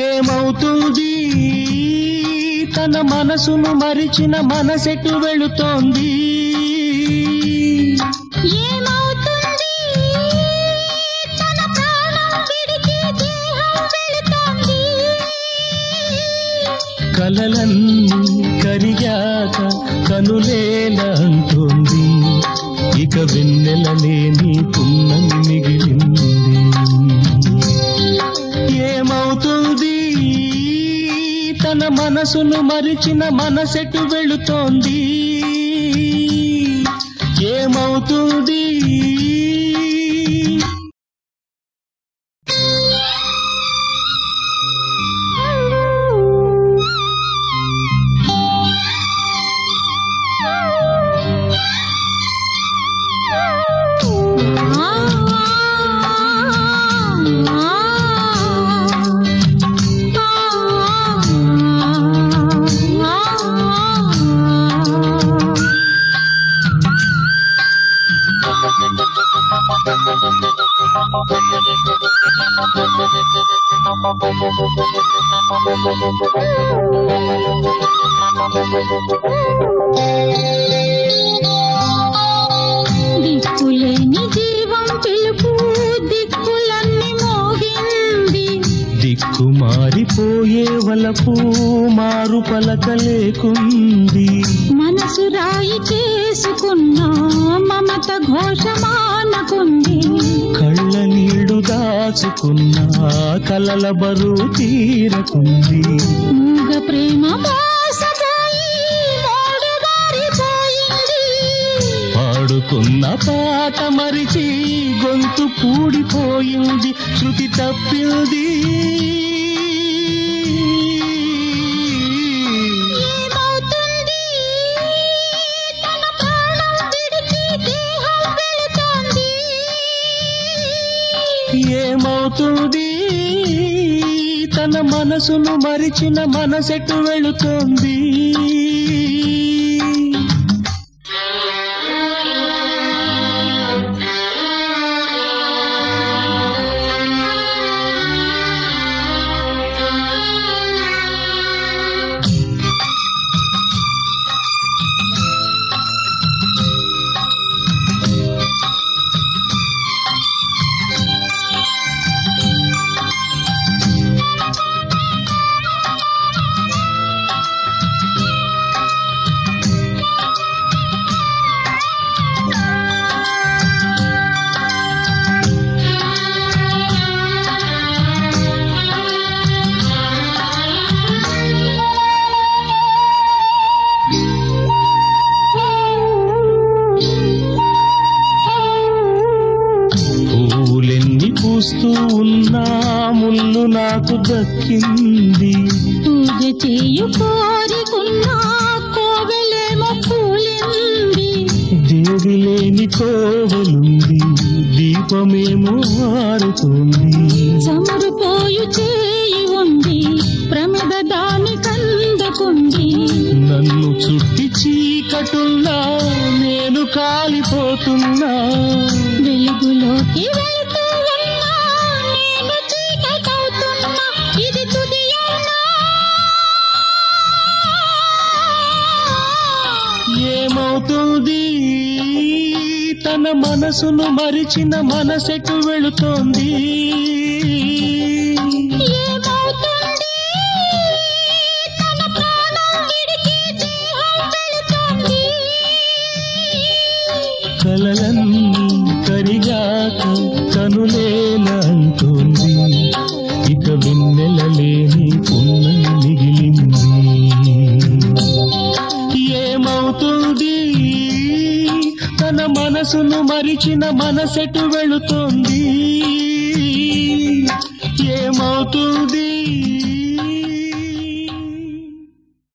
ఏమవుతుంది? తన మనసును మరిచిన మనసెటు వెళుతోంది. కలలన్నీ కరిగాక కనులేల అంటోంది ఇక వెన్నెల లేని పున్నమి మిగిలింది మనసును మరిచిన మనసెటు వెళుతోంది. ఏమవుతుంది? దిక్కులేని జీవం పిలుపు దిక్కులన్నీ మోగింది దిక్కు మారిపోయే వలపు మారు పలక లేకుంది. మనసు రాయి చేసుకున్న మమత ఘోషమానకుంది. కళ్ళ నీళ్ళు దాచుకున్న కలల బరువు తీరకుంది. మూగ ప్రేమ పాడుకున్న పాట మరిచి గొంతు పూడిపోయింది శృతి తప్పింది. వెళుతుంది. తన మనసును మరిచిన మనసెటు వెళుతోంది. నాకు దక్కింది. పూజ చేయు కోరికున్న కోవెలేమో కూలింది దేవి లేని కోవలుంది దీపమేమో మారుతుంది చమురుపోయు చేయి ఉంది ప్రమిద దాని కందకుంది. నన్ను చుట్టి చీకటున్నా నేను కాలిపోతున్నా. వెలుగులోకి వెళ్తూ ఏమవుతుంది? తన మనసును మరిచిన మనసెటు వెళుతోంది. కలలన్నీ కరిగాక మనసును మరిచిన మనసెటు వెళుతోంది. ఏమవుతుంది?